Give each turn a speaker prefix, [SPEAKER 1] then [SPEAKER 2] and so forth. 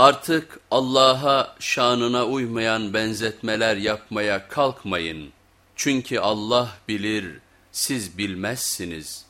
[SPEAKER 1] Artık Allah'a şanına uymayan benzetmeler yapmaya kalkmayın. Çünkü Allah bilir, siz bilmezsiniz.''